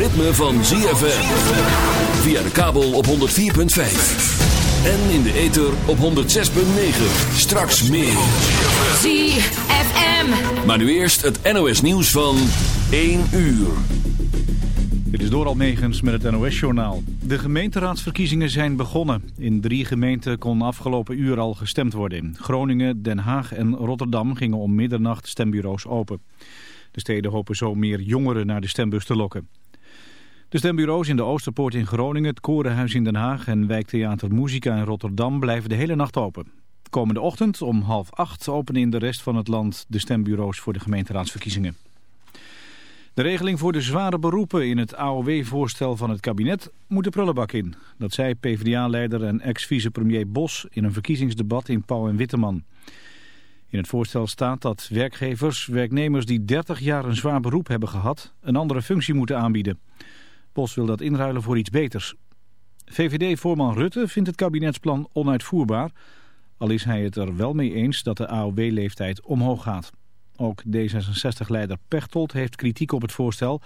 ritme van ZFM. Via de kabel op 104.5. En in de ether op 106.9. Straks meer. ZFM. Maar nu eerst het NOS nieuws van 1 uur. Dit is Doral Megens met het NOS-journaal. De gemeenteraadsverkiezingen zijn begonnen. In drie gemeenten kon afgelopen uur al gestemd worden. Groningen, Den Haag en Rotterdam gingen om middernacht stembureaus open. De steden hopen zo meer jongeren naar de stembus te lokken. De stembureaus in de Oosterpoort in Groningen, het Korenhuis in Den Haag en wijktheater Muzika in Rotterdam blijven de hele nacht open. Komende ochtend om half acht openen in de rest van het land de stembureaus voor de gemeenteraadsverkiezingen. De regeling voor de zware beroepen in het AOW-voorstel van het kabinet moet de prullenbak in. Dat zei PvdA-leider en ex-vicepremier Bos in een verkiezingsdebat in Pauw en Witteman. In het voorstel staat dat werkgevers werknemers die 30 jaar een zwaar beroep hebben gehad een andere functie moeten aanbieden. Bos wil dat inruilen voor iets beters. VVD-voorman Rutte vindt het kabinetsplan onuitvoerbaar, al is hij het er wel mee eens dat de AOW-leeftijd omhoog gaat. Ook D66-leider Pechtold heeft kritiek op het voorstel,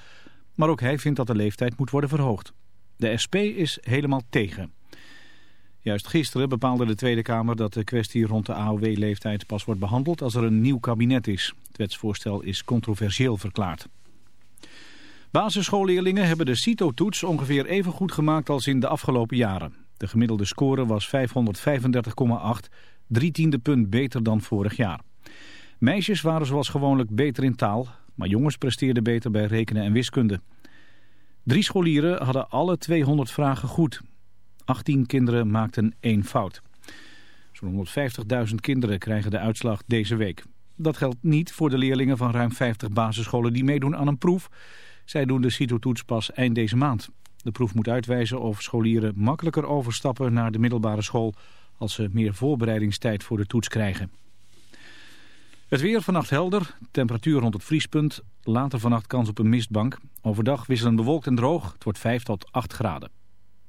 maar ook hij vindt dat de leeftijd moet worden verhoogd. De SP is helemaal tegen. Juist gisteren bepaalde de Tweede Kamer dat de kwestie rond de AOW-leeftijd pas wordt behandeld als er een nieuw kabinet is. Het wetsvoorstel is controversieel verklaard. Basisschoolleerlingen hebben de CITO-toets ongeveer even goed gemaakt als in de afgelopen jaren. De gemiddelde score was 535,8, drie tiende punt beter dan vorig jaar. Meisjes waren zoals gewoonlijk beter in taal, maar jongens presteerden beter bij rekenen en wiskunde. Drie scholieren hadden alle 200 vragen goed. 18 kinderen maakten één fout. Zo'n 150.000 kinderen krijgen de uitslag deze week. Dat geldt niet voor de leerlingen van ruim 50 basisscholen die meedoen aan een proef. Zij doen de CITO-toets pas eind deze maand. De proef moet uitwijzen of scholieren makkelijker overstappen naar de middelbare school... als ze meer voorbereidingstijd voor de toets krijgen. Het weer vannacht helder, temperatuur rond het vriespunt. Later vannacht kans op een mistbank. Overdag wisselend bewolkt en droog. Het wordt 5 tot 8 graden.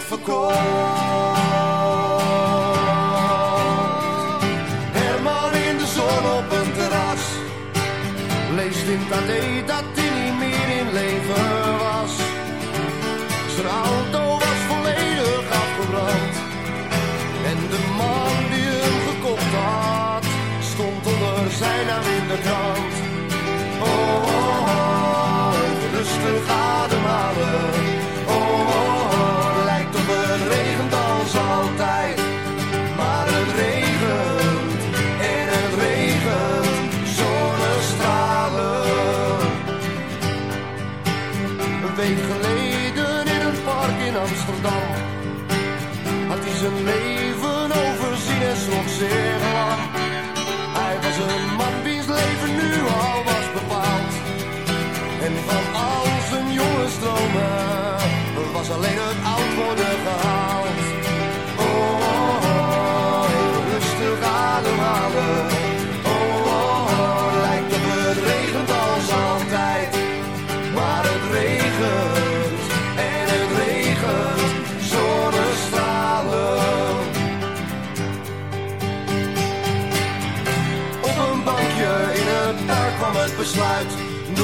verkocht.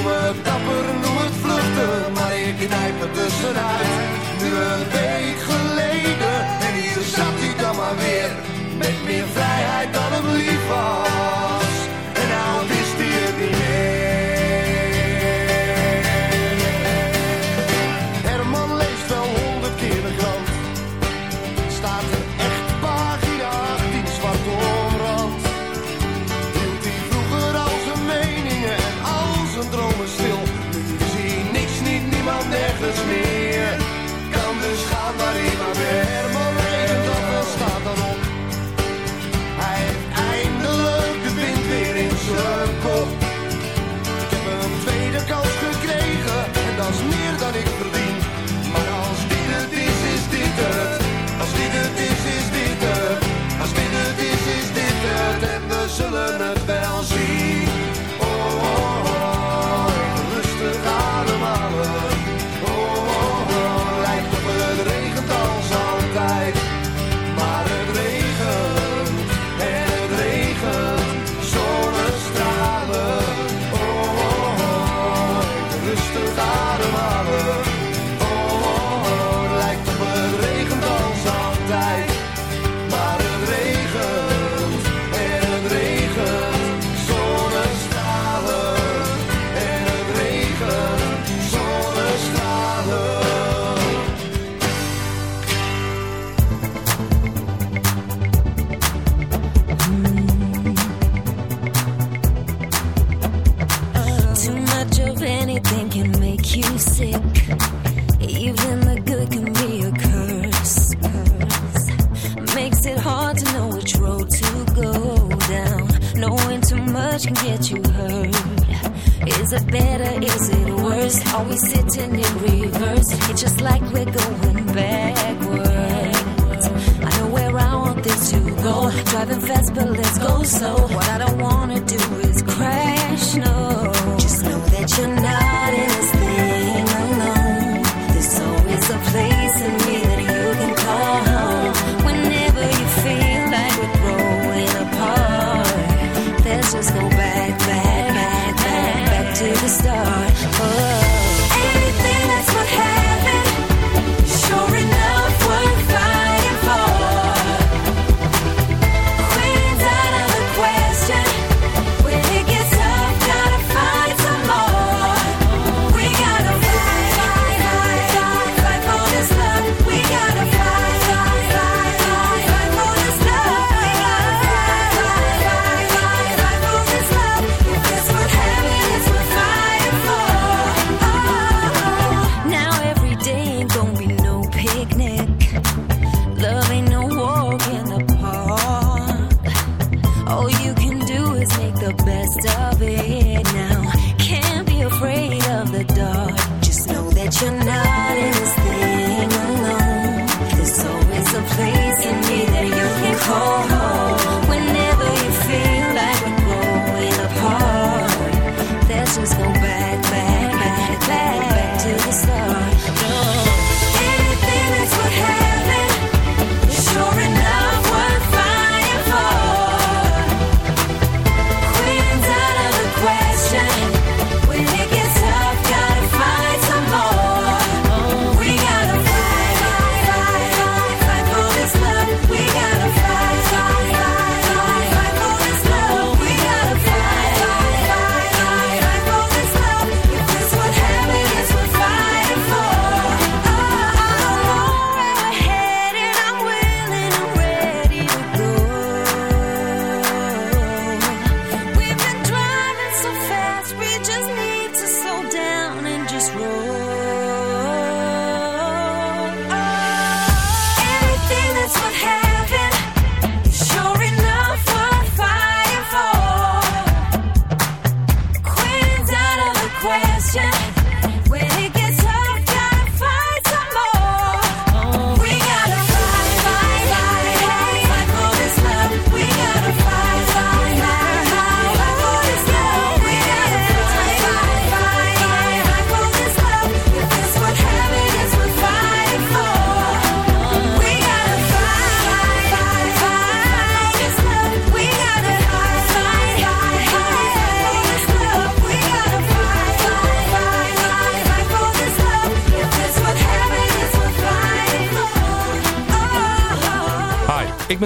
Noem het dapper, noem het vluchten, maar ik knijp er tussenuit. Nu een week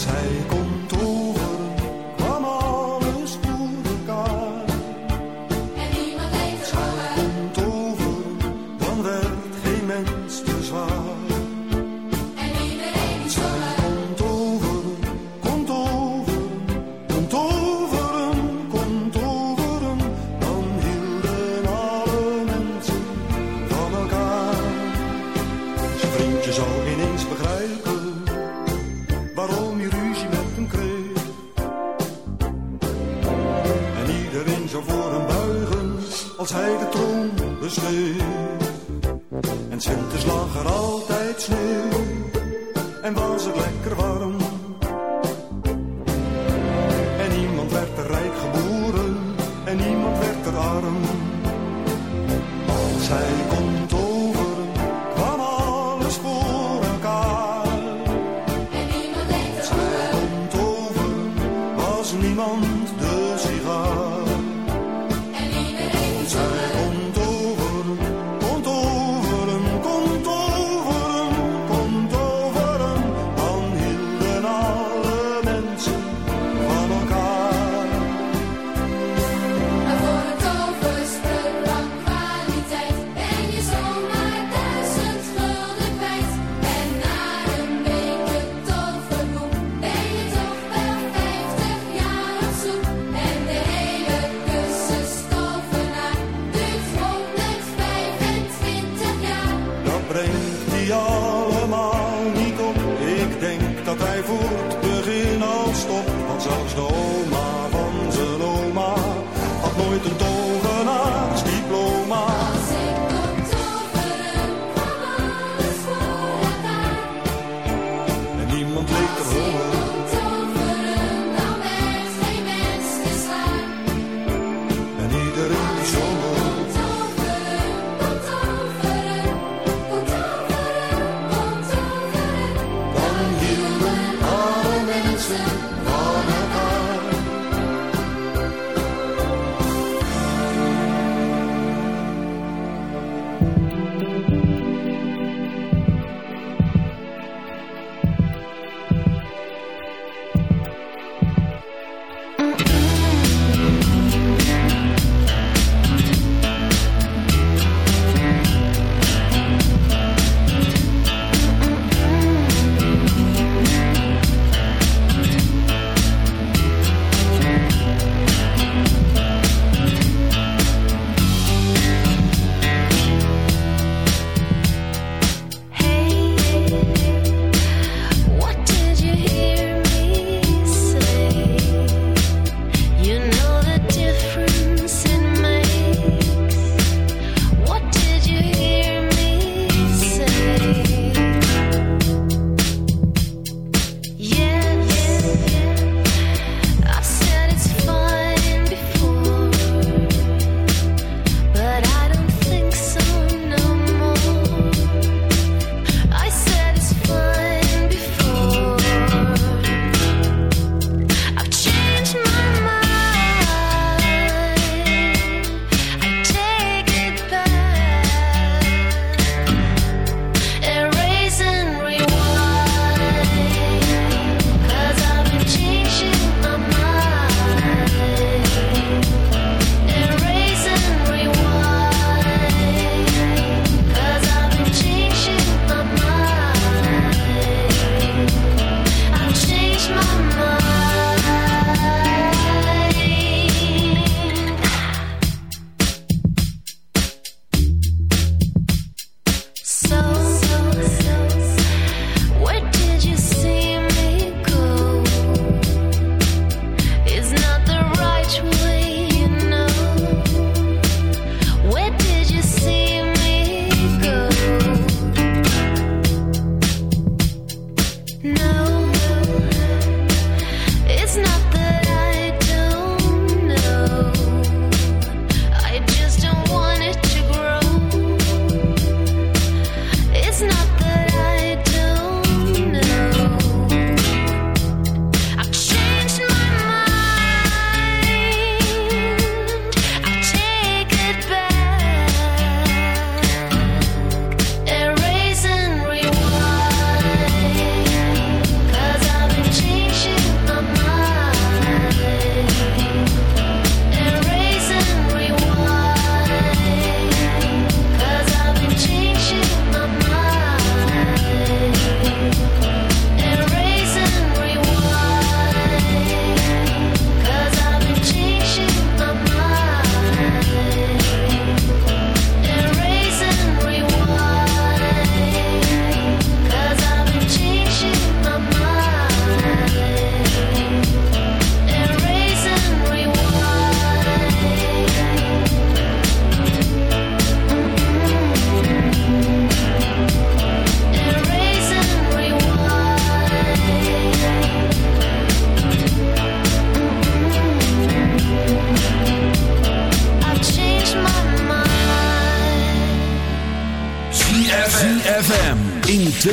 Als